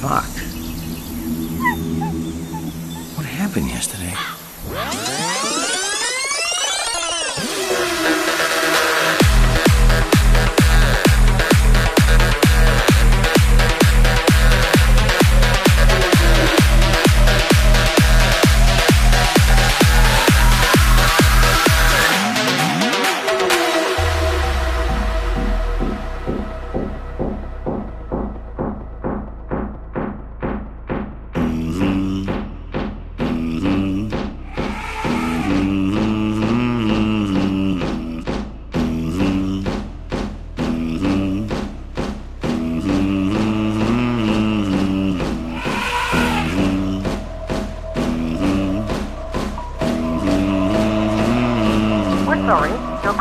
Fuck. What happened yesterday?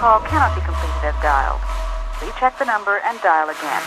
Call cannot be completed as dialed. Please check the number and dial again.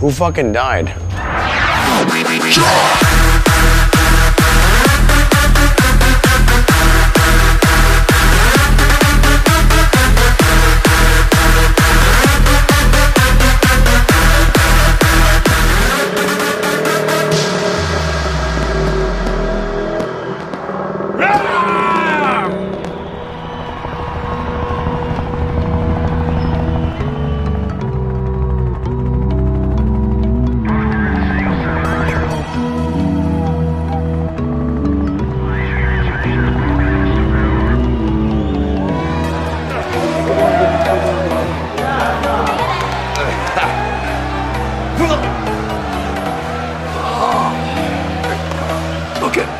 Who fucking died?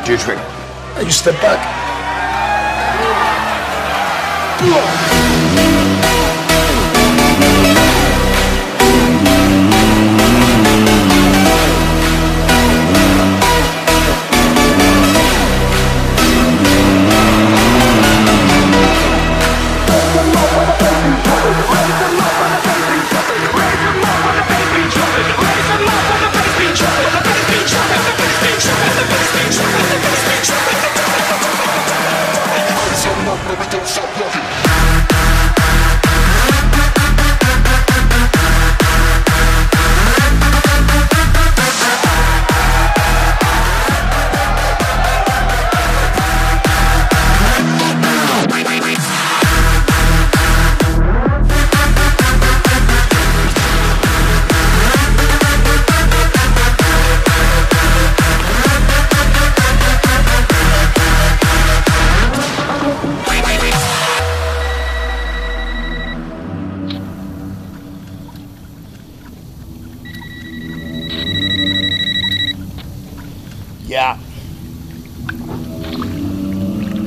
Look at Dietrich. You step back.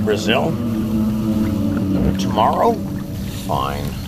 Brazil? Tomorrow? Fine.